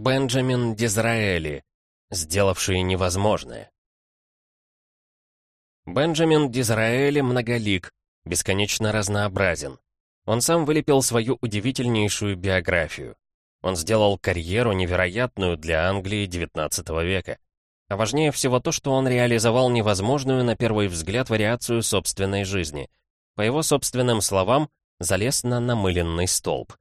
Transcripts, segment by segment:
Бенджамин Дизраэли, сделавший невозможное. Бенджамин Дизраэли многолик, бесконечно разнообразен. Он сам вылепил свою удивительнейшую биографию. Он сделал карьеру невероятную для Англии XIX века. А важнее всего то, что он реализовал невозможную на первый взгляд вариацию собственной жизни. По его собственным словам, залез на намыленный столб.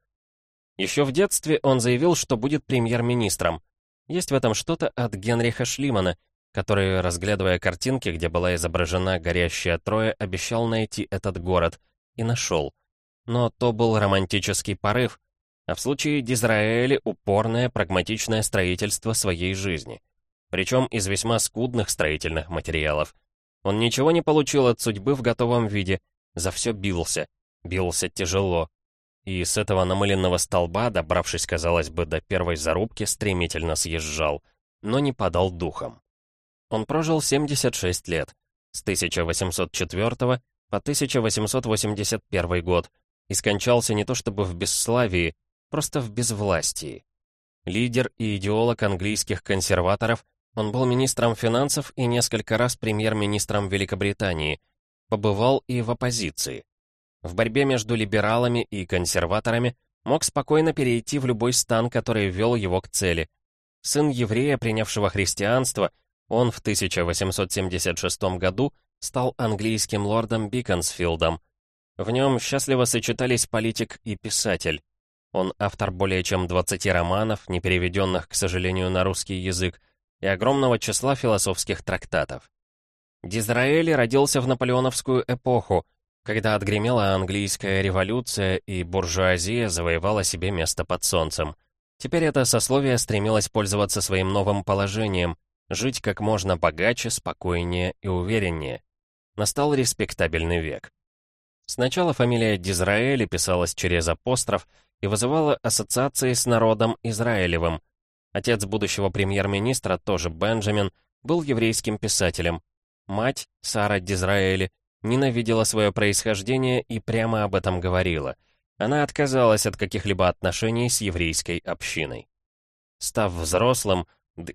Еще в детстве он заявил, что будет премьер-министром. Есть в этом что-то от Генриха Шлимана, который, разглядывая картинки, где была изображена горящая Троя, обещал найти этот город. И нашел. Но то был романтический порыв, а в случае Дизраэли упорное, прагматичное строительство своей жизни. Причем из весьма скудных строительных материалов. Он ничего не получил от судьбы в готовом виде, за все бился, бился тяжело. И с этого намыленного столба, добравшись, казалось бы, до первой зарубки, стремительно съезжал, но не падал духом. Он прожил 76 лет, с 1804 по 1881 год, и скончался не то чтобы в бесславии, просто в безвластии. Лидер и идеолог английских консерваторов, он был министром финансов и несколько раз премьер-министром Великобритании, побывал и в оппозиции. В борьбе между либералами и консерваторами мог спокойно перейти в любой стан, который вел его к цели. Сын еврея, принявшего христианство, он в 1876 году стал английским лордом Биконсфилдом. В нем счастливо сочетались политик и писатель. Он автор более чем 20 романов, не переведенных, к сожалению, на русский язык, и огромного числа философских трактатов. Дизраэли родился в наполеоновскую эпоху, когда отгремела английская революция и буржуазия завоевала себе место под солнцем. Теперь это сословие стремилось пользоваться своим новым положением, жить как можно богаче, спокойнее и увереннее. Настал респектабельный век. Сначала фамилия Дизраэли писалась через апостроф и вызывала ассоциации с народом Израилевым. Отец будущего премьер-министра, тоже Бенджамин, был еврейским писателем. Мать, Сара Дизраэли, ненавидела свое происхождение и прямо об этом говорила. Она отказалась от каких-либо отношений с еврейской общиной. Став взрослым,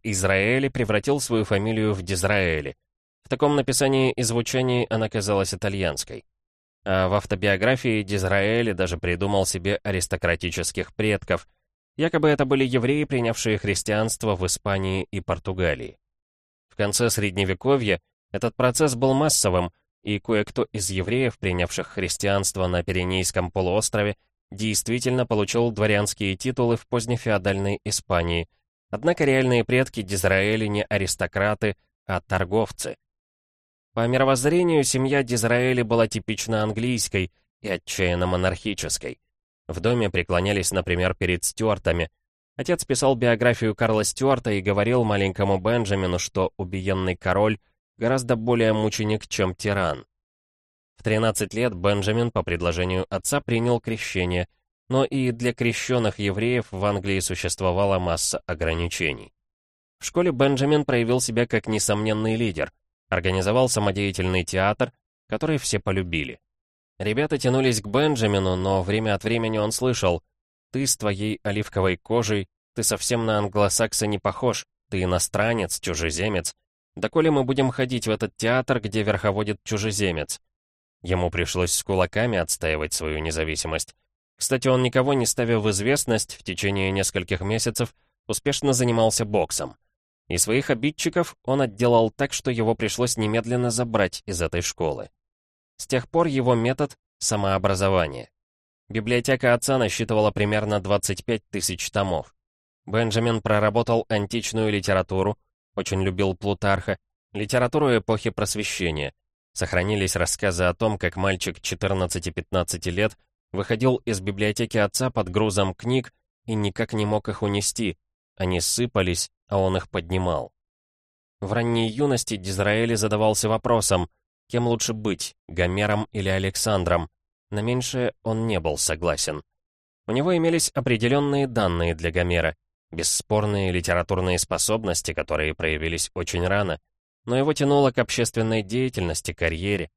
Израэли превратил свою фамилию в Дизраэли. В таком написании и звучании она казалась итальянской. А в автобиографии Дизраэли даже придумал себе аристократических предков. Якобы это были евреи, принявшие христианство в Испании и Португалии. В конце Средневековья этот процесс был массовым, и кое-кто из евреев, принявших христианство на Пиренейском полуострове, действительно получил дворянские титулы в позднефеодальной Испании – Однако реальные предки Дизраэли не аристократы, а торговцы. По мировоззрению семья Дизраэли была типично английской и отчаянно монархической. В доме преклонялись, например, перед Стюартами. Отец писал биографию Карла Стюарта и говорил маленькому Бенджамину, что убиенный король гораздо более мученик, чем тиран. В 13 лет Бенджамин по предложению отца принял крещение – но и для крещенных евреев в Англии существовала масса ограничений. В школе Бенджамин проявил себя как несомненный лидер, организовал самодеятельный театр, который все полюбили. Ребята тянулись к Бенджамину, но время от времени он слышал «Ты с твоей оливковой кожей, ты совсем на англосакса не похож, ты иностранец, чужеземец. Доколе мы будем ходить в этот театр, где верховодит чужеземец?» Ему пришлось с кулаками отстаивать свою независимость. Кстати, он никого не ставя в известность, в течение нескольких месяцев успешно занимался боксом. И своих обидчиков он отделал так, что его пришлось немедленно забрать из этой школы. С тех пор его метод — самообразование. Библиотека отца насчитывала примерно 25 тысяч томов. Бенджамин проработал античную литературу, очень любил Плутарха, литературу эпохи Просвещения. Сохранились рассказы о том, как мальчик 14-15 лет выходил из библиотеки отца под грузом книг и никак не мог их унести. Они сыпались, а он их поднимал. В ранней юности Дизраэли задавался вопросом, кем лучше быть, Гомером или Александром. На меньшее он не был согласен. У него имелись определенные данные для Гомера, бесспорные литературные способности, которые проявились очень рано, но его тянуло к общественной деятельности, карьере,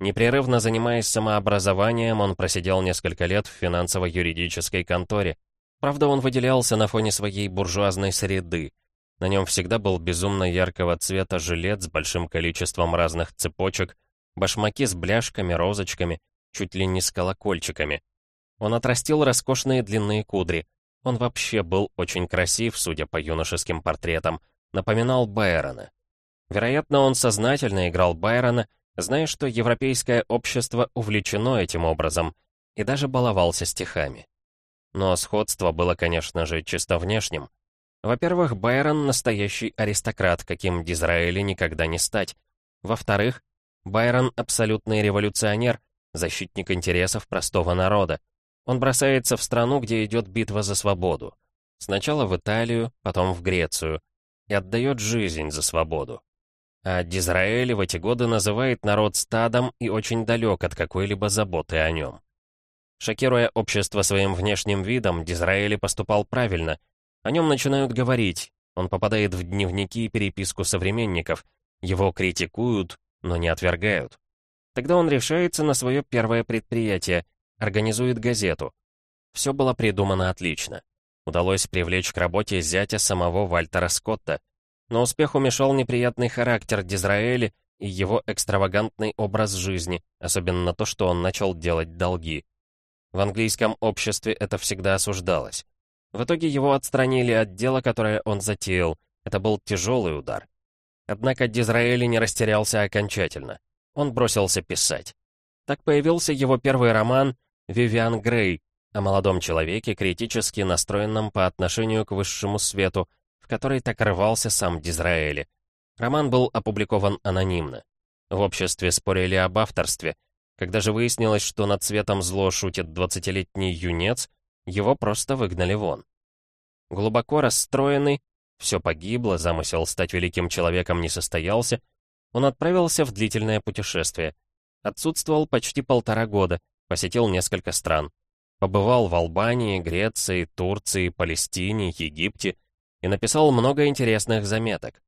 Непрерывно занимаясь самообразованием, он просидел несколько лет в финансово-юридической конторе. Правда, он выделялся на фоне своей буржуазной среды. На нем всегда был безумно яркого цвета жилет с большим количеством разных цепочек, башмаки с бляшками, розочками, чуть ли не с колокольчиками. Он отрастил роскошные длинные кудри. Он вообще был очень красив, судя по юношеским портретам, напоминал Байрона. Вероятно, он сознательно играл Байрона, зная, что европейское общество увлечено этим образом, и даже баловался стихами. Но сходство было, конечно же, чисто внешним. Во-первых, Байрон — настоящий аристократ, каким Дизраэли никогда не стать. Во-вторых, Байрон — абсолютный революционер, защитник интересов простого народа. Он бросается в страну, где идет битва за свободу. Сначала в Италию, потом в Грецию. И отдает жизнь за свободу. А Дизраэль в эти годы называет народ стадом и очень далек от какой-либо заботы о нем. Шокируя общество своим внешним видом, Дизраэли поступал правильно. О нем начинают говорить. Он попадает в дневники и переписку современников. Его критикуют, но не отвергают. Тогда он решается на свое первое предприятие, организует газету. Все было придумано отлично. Удалось привлечь к работе зятя самого Вальтера Скотта. Но успеху мешал неприятный характер Дизраэли и его экстравагантный образ жизни, особенно то, что он начал делать долги. В английском обществе это всегда осуждалось. В итоге его отстранили от дела, которое он затеял. Это был тяжелый удар. Однако Дизраэли не растерялся окончательно. Он бросился писать. Так появился его первый роман «Вивиан Грей» о молодом человеке, критически настроенном по отношению к высшему свету, в который так рвался сам Дизраэли. Роман был опубликован анонимно. В обществе спорили об авторстве — когда же выяснилось, что над цветом зло шутит двадцатилетний юнец, его просто выгнали вон. Глубоко расстроенный, все погибло, замысел стать великим человеком не состоялся, он отправился в длительное путешествие. Отсутствовал почти полтора года, посетил несколько стран. Побывал в Албании, Греции, Турции, Палестине, Египте и написал много интересных заметок.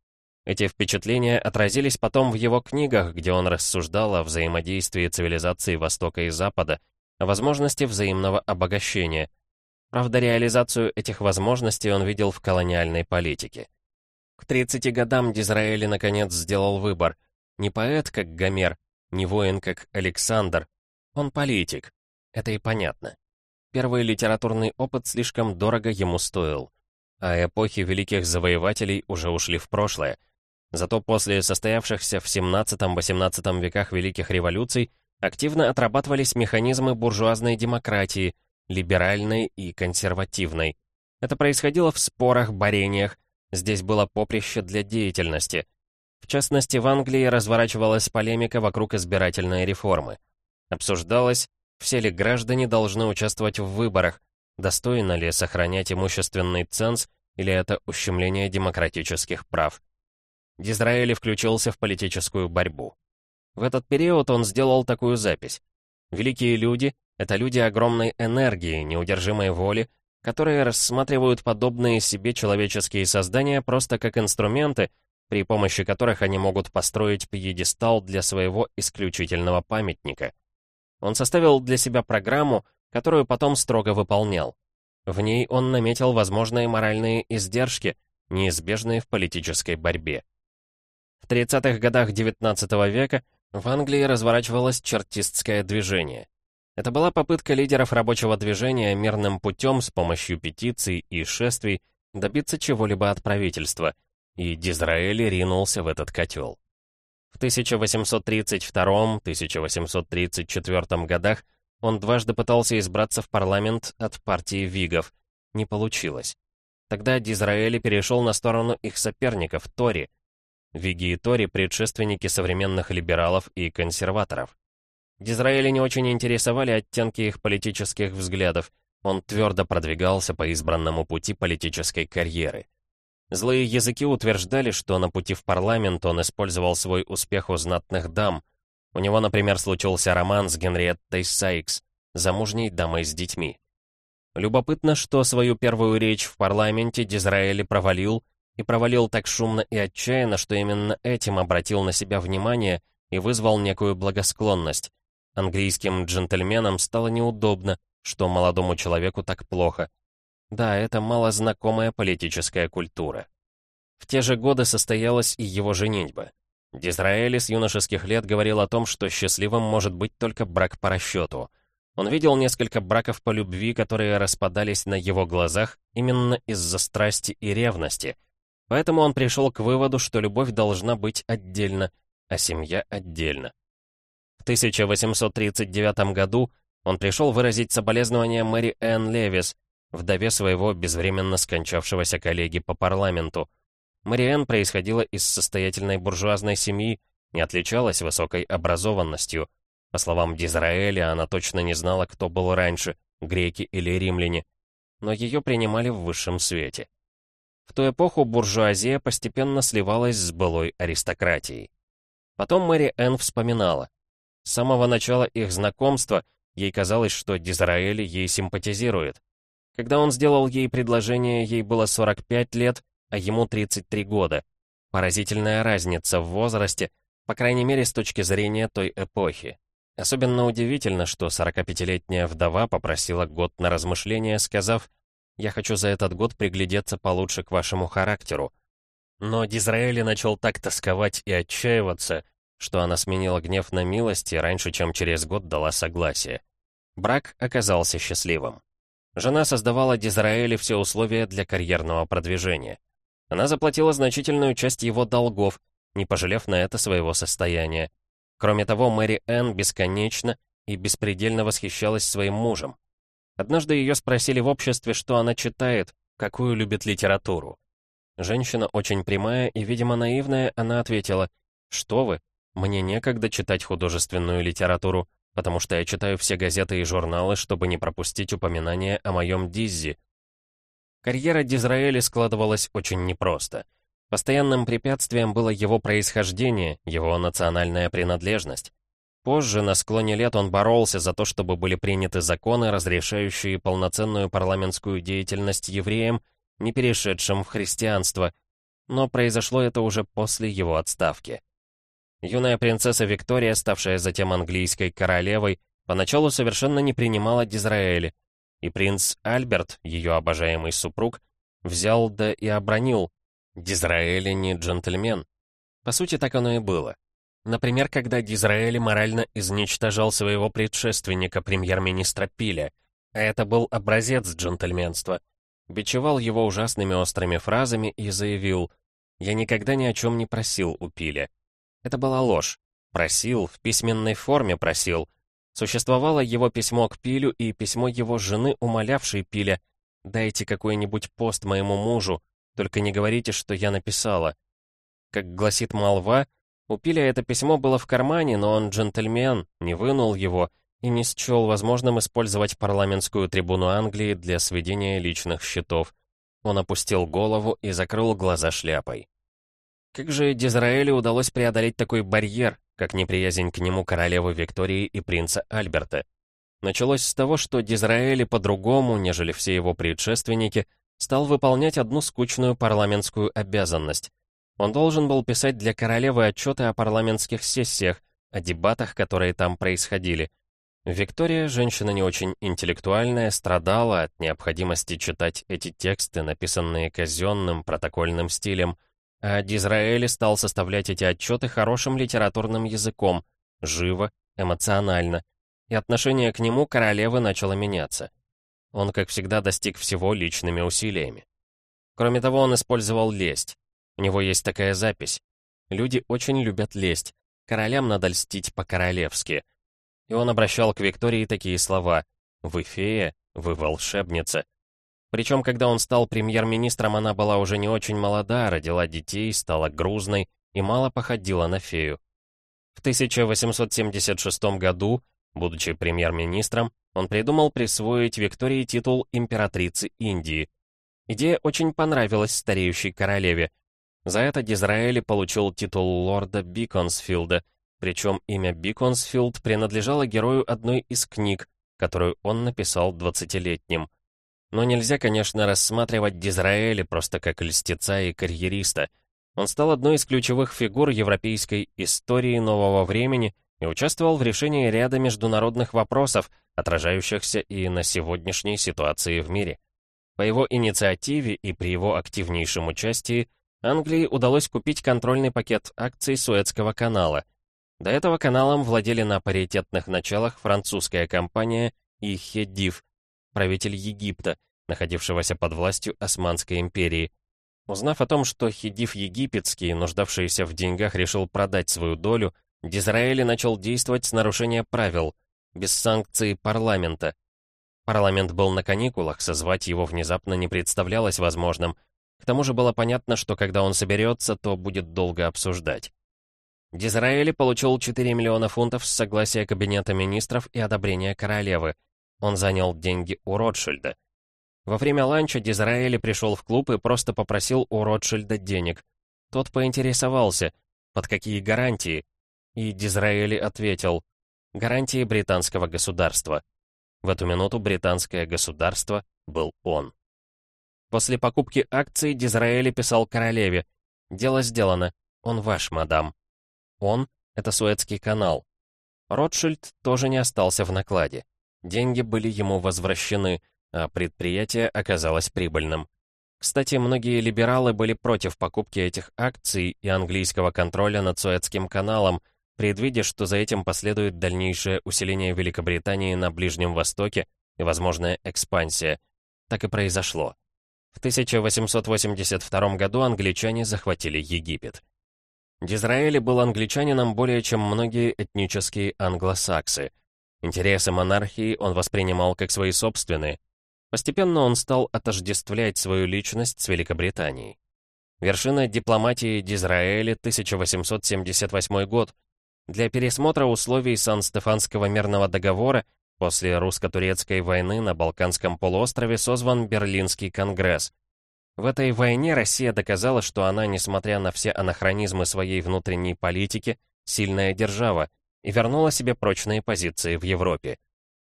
Эти впечатления отразились потом в его книгах, где он рассуждал о взаимодействии цивилизаций Востока и Запада, о возможности взаимного обогащения. Правда, реализацию этих возможностей он видел в колониальной политике. К 30 годам Дизраэли наконец сделал выбор. Не поэт, как Гомер, не воин, как Александр. Он политик. Это и понятно. Первый литературный опыт слишком дорого ему стоил. А эпохи великих завоевателей уже ушли в прошлое — Зато после состоявшихся в 17-18 веках великих революций активно отрабатывались механизмы буржуазной демократии, либеральной и консервативной. Это происходило в спорах, борениях, здесь было поприще для деятельности. В частности, в Англии разворачивалась полемика вокруг избирательной реформы. Обсуждалось, все ли граждане должны участвовать в выборах, достойно ли сохранять имущественный ценз или это ущемление демократических прав. Дизраэли включился в политическую борьбу. В этот период он сделал такую запись. «Великие люди — это люди огромной энергии, неудержимой воли, которые рассматривают подобные себе человеческие создания просто как инструменты, при помощи которых они могут построить пьедестал для своего исключительного памятника. Он составил для себя программу, которую потом строго выполнял. В ней он наметил возможные моральные издержки, неизбежные в политической борьбе. В 30-х годах XIX века в Англии разворачивалось чертистское движение. Это была попытка лидеров рабочего движения мирным путем с помощью петиций и шествий добиться чего-либо от правительства, и Дизраэль ринулся в этот котел. В 1832-1834 годах он дважды пытался избраться в парламент от партии Вигов. Не получилось. Тогда Дизраэли перешел на сторону их соперников, Тори, Виги и Тори — предшественники современных либералов и консерваторов. Дизраэля не очень интересовали оттенки их политических взглядов, он твердо продвигался по избранному пути политической карьеры. Злые языки утверждали, что на пути в парламент он использовал свой успех у знатных дам. У него, например, случился роман с Генриеттой Сайкс, замужней дамой с детьми. Любопытно, что свою первую речь в парламенте Дизраэли провалил, и провалил так шумно и отчаянно, что именно этим обратил на себя внимание и вызвал некую благосклонность. Английским джентльменам стало неудобно, что молодому человеку так плохо. Да, это малознакомая политическая культура. В те же годы состоялась и его женитьба. Дизраэли с юношеских лет говорил о том, что счастливым может быть только брак по расчету. Он видел несколько браков по любви, которые распадались на его глазах именно из-за страсти и ревности. Поэтому он пришел к выводу, что любовь должна быть отдельно, а семья отдельно. В 1839 году он пришел выразить соболезнования Мэри Энн Левис, вдове своего безвременно скончавшегося коллеги по парламенту. Мэри происходила из состоятельной буржуазной семьи, не отличалась высокой образованностью. По словам Дизраэля, она точно не знала, кто был раньше, греки или римляне, но ее принимали в высшем свете. В ту эпоху буржуазия постепенно сливалась с былой аристократией. Потом Мэри Энн вспоминала. С самого начала их знакомства ей казалось, что Дизраэль ей симпатизирует. Когда он сделал ей предложение, ей было 45 лет, а ему 33 года. Поразительная разница в возрасте, по крайней мере, с точки зрения той эпохи. Особенно удивительно, что 45-летняя вдова попросила год на размышление, сказав, «Я хочу за этот год приглядеться получше к вашему характеру». Но Дизраэли начал так тосковать и отчаиваться, что она сменила гнев на милость и раньше, чем через год дала согласие. Брак оказался счастливым. Жена создавала Дизраэле все условия для карьерного продвижения. Она заплатила значительную часть его долгов, не пожалев на это своего состояния. Кроме того, Мэри Энн бесконечно и беспредельно восхищалась своим мужем. Однажды ее спросили в обществе, что она читает, какую любит литературу. Женщина очень прямая и, видимо, наивная, она ответила, «Что вы? Мне некогда читать художественную литературу, потому что я читаю все газеты и журналы, чтобы не пропустить упоминания о моем Диззи, Карьера Дизраэля складывалась очень непросто. Постоянным препятствием было его происхождение, его национальная принадлежность. Позже, на склоне лет, он боролся за то, чтобы были приняты законы, разрешающие полноценную парламентскую деятельность евреям, не перешедшим в христианство, но произошло это уже после его отставки. Юная принцесса Виктория, ставшая затем английской королевой, поначалу совершенно не принимала Дизраэля, и принц Альберт, ее обожаемый супруг, взял да и обронил «Дизраэли не джентльмен». По сути, так оно и было. Например, когда Дизраэли морально изничтожал своего предшественника, премьер-министра Пиля, а это был образец джентльменства, бичевал его ужасными острыми фразами и заявил «Я никогда ни о чем не просил у Пиля». Это была ложь. Просил, в письменной форме просил — Существовало его письмо к Пилю и письмо его жены, умолявшей Пиля «Дайте какой-нибудь пост моему мужу, только не говорите, что я написала». Как гласит молва, у Пиля это письмо было в кармане, но он джентльмен, не вынул его и не счел возможным использовать парламентскую трибуну Англии для сведения личных счетов. Он опустил голову и закрыл глаза шляпой. Как же Дизраэлю удалось преодолеть такой барьер, как неприязнь к нему королевы Виктории и принца Альберта. Началось с того, что Дизраэли по-другому, нежели все его предшественники, стал выполнять одну скучную парламентскую обязанность. Он должен был писать для королевы отчеты о парламентских сессиях, о дебатах, которые там происходили. Виктория, женщина не очень интеллектуальная, страдала от необходимости читать эти тексты, написанные казенным протокольным стилем — а Дизраэли стал составлять эти отчеты хорошим литературным языком, живо, эмоционально, и отношение к нему королевы начало меняться. Он, как всегда, достиг всего личными усилиями. Кроме того, он использовал лесть. У него есть такая запись. Люди очень любят лесть. Королям надо льстить по-королевски. И он обращал к Виктории такие слова «Вы фея, вы волшебница, причем, когда он стал премьер-министром, она была уже не очень молода, родила детей, стала грузной и мало походила на фею. В 1876 году, будучи премьер-министром, он придумал присвоить Виктории титул императрицы Индии. Идея очень понравилась стареющей королеве. За это Дизраэли получил титул лорда Биконсфилда, причем имя Биконсфилд принадлежало герою одной из книг, которую он написал 20-летним. Но нельзя, конечно, рассматривать Дизраэля просто как льстеца и карьериста. Он стал одной из ключевых фигур европейской истории нового времени и участвовал в решении ряда международных вопросов, отражающихся и на сегодняшней ситуации в мире. По его инициативе и при его активнейшем участии Англии удалось купить контрольный пакет акций Суэцкого канала. До этого каналом владели на паритетных началах французская компания и Хедив, правитель Египта, находившегося под властью Османской империи. Узнав о том, что Хедив египетский, нуждавшийся в деньгах, решил продать свою долю, Дизраэли начал действовать с нарушения правил, без санкций парламента. Парламент был на каникулах, созвать его внезапно не представлялось возможным. К тому же было понятно, что когда он соберется, то будет долго обсуждать. Дизраэли получил 4 миллиона фунтов с согласия Кабинета министров и одобрения королевы. Он занял деньги у Ротшильда. Во время ланча Дизраэли пришел в клуб и просто попросил у Ротшильда денег. Тот поинтересовался, под какие гарантии, и Дизраэли ответил, гарантии британского государства. В эту минуту британское государство был он. После покупки акций Дизраэли писал королеве, «Дело сделано, он ваш, мадам». Он — это Суэцкий канал. Ротшильд тоже не остался в накладе. Деньги были ему возвращены, а предприятие оказалось прибыльным. Кстати, многие либералы были против покупки этих акций и английского контроля над Суэцким каналом, предвидя, что за этим последует дальнейшее усиление Великобритании на Ближнем Востоке и возможная экспансия. Так и произошло. В 1882 году англичане захватили Египет. Дизраэли был англичанином более чем многие этнические англосаксы. Интересы монархии он воспринимал как свои собственные. Постепенно он стал отождествлять свою личность с Великобританией. Вершина дипломатии Дизраэли 1878 год. Для пересмотра условий Сан-Стефанского мирного договора после русско-турецкой войны на Балканском полуострове созван Берлинский конгресс. В этой войне Россия доказала, что она, несмотря на все анахронизмы своей внутренней политики, сильная держава и вернула себе прочные позиции в Европе.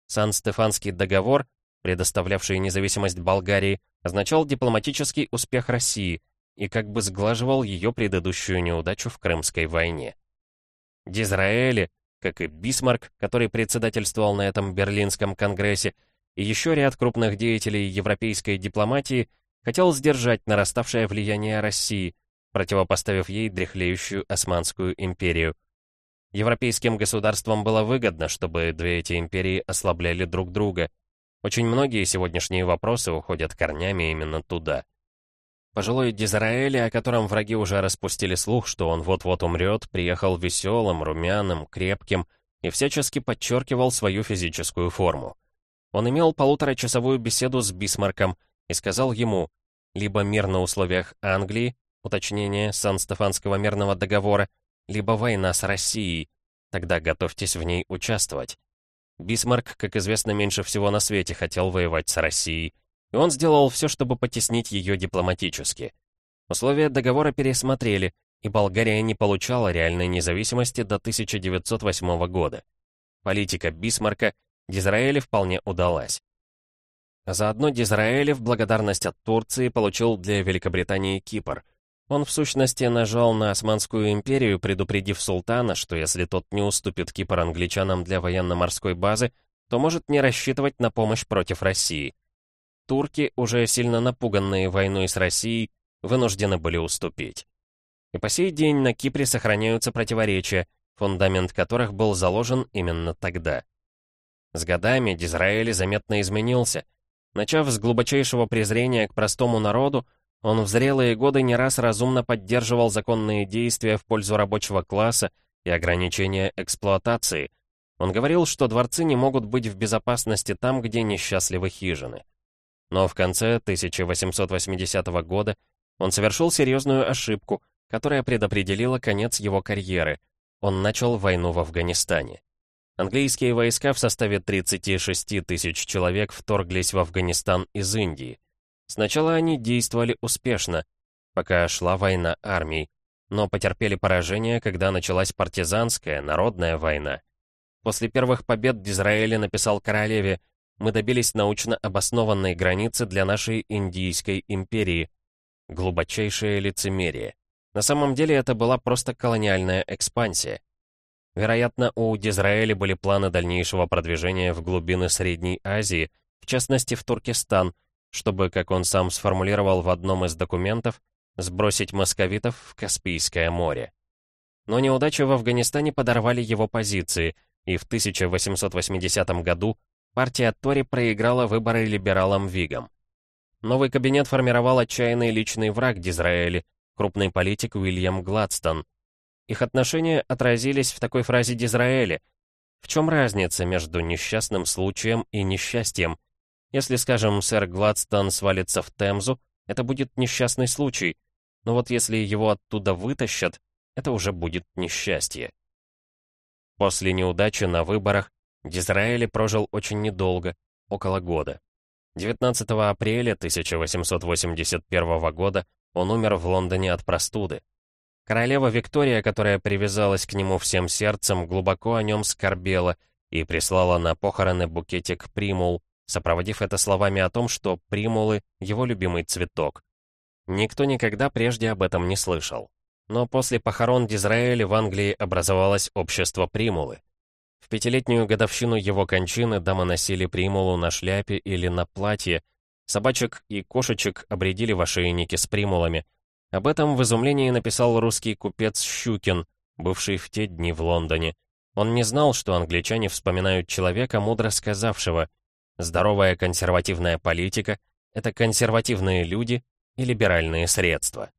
Сан-Стефанский договор, предоставлявший независимость Болгарии, означал дипломатический успех России и как бы сглаживал ее предыдущую неудачу в Крымской войне. Дизраэли, как и Бисмарк, который председательствовал на этом Берлинском конгрессе, и еще ряд крупных деятелей европейской дипломатии хотел сдержать нараставшее влияние России, противопоставив ей дряхлеющую Османскую империю. Европейским государствам было выгодно, чтобы две эти империи ослабляли друг друга. Очень многие сегодняшние вопросы уходят корнями именно туда. Пожилой Дизраэли, о котором враги уже распустили слух, что он вот-вот умрет, приехал веселым, румяным, крепким и всячески подчеркивал свою физическую форму. Он имел полуторачасовую беседу с Бисмарком и сказал ему, либо мир на условиях Англии, уточнение Сан-Стефанского мирного договора, либо война с Россией, тогда готовьтесь в ней участвовать. Бисмарк, как известно, меньше всего на свете хотел воевать с Россией, и он сделал все, чтобы потеснить ее дипломатически. Условия договора пересмотрели, и Болгария не получала реальной независимости до 1908 года. Политика Бисмарка Дизраэле вполне удалась. Заодно Дизраэли в благодарность от Турции получил для Великобритании Кипр. Он в сущности нажал на Османскую империю, предупредив султана, что если тот не уступит Кипр англичанам для военно-морской базы, то может не рассчитывать на помощь против России турки, уже сильно напуганные войной с Россией, вынуждены были уступить. И по сей день на Кипре сохраняются противоречия, фундамент которых был заложен именно тогда. С годами Дизраэли заметно изменился. Начав с глубочайшего презрения к простому народу, он в зрелые годы не раз разумно поддерживал законные действия в пользу рабочего класса и ограничения эксплуатации. Он говорил, что дворцы не могут быть в безопасности там, где несчастливы хижины. Но в конце 1880 года он совершил серьезную ошибку, которая предопределила конец его карьеры. Он начал войну в Афганистане. Английские войска в составе 36 тысяч человек вторглись в Афганистан из Индии. Сначала они действовали успешно, пока шла война армий, но потерпели поражение, когда началась партизанская, народная война. После первых побед Дизраэли написал королеве мы добились научно обоснованной границы для нашей Индийской империи. Глубочайшее лицемерие. На самом деле это была просто колониальная экспансия. Вероятно, у Дизраэля были планы дальнейшего продвижения в глубины Средней Азии, в частности в Туркестан, чтобы, как он сам сформулировал в одном из документов, сбросить московитов в Каспийское море. Но неудачи в Афганистане подорвали его позиции, и в 1880 году партия Тори проиграла выборы либералам Вигам. Новый кабинет формировал отчаянный личный враг Дизраэли, крупный политик Уильям Гладстон. Их отношения отразились в такой фразе Дизраэли. В чем разница между несчастным случаем и несчастьем? Если, скажем, сэр Гладстон свалится в Темзу, это будет несчастный случай. Но вот если его оттуда вытащат, это уже будет несчастье. После неудачи на выборах Дизраэли прожил очень недолго, около года. 19 апреля 1881 года он умер в Лондоне от простуды. Королева Виктория, которая привязалась к нему всем сердцем, глубоко о нем скорбела и прислала на похороны букетик примул, сопроводив это словами о том, что примулы — его любимый цветок. Никто никогда прежде об этом не слышал. Но после похорон Дизраэля в Англии образовалось общество примулы. В пятилетнюю годовщину его кончины дамы носили примулу на шляпе или на платье, собачек и кошечек обредили в ошейники с примулами. Об этом в изумлении написал русский купец Щукин, бывший в те дни в Лондоне. Он не знал, что англичане вспоминают человека, мудро сказавшего «Здоровая консервативная политика — это консервативные люди и либеральные средства».